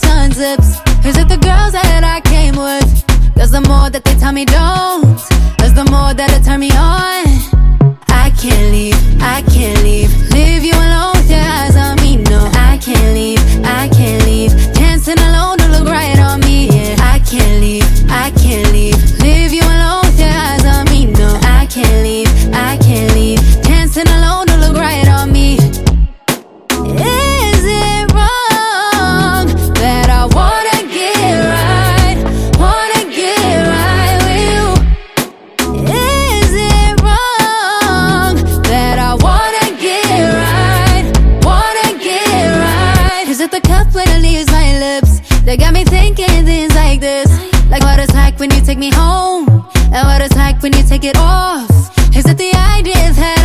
man's lips? Is it the girls that I came with? Cause the more that they tell me don't, is the more that it turn me on. I can't leave, I can't. Leave it the cup when it leaves my lips? They got me thinking things like this. Like what it's like when you take me home And what it's like when you take it off. Is it the idea that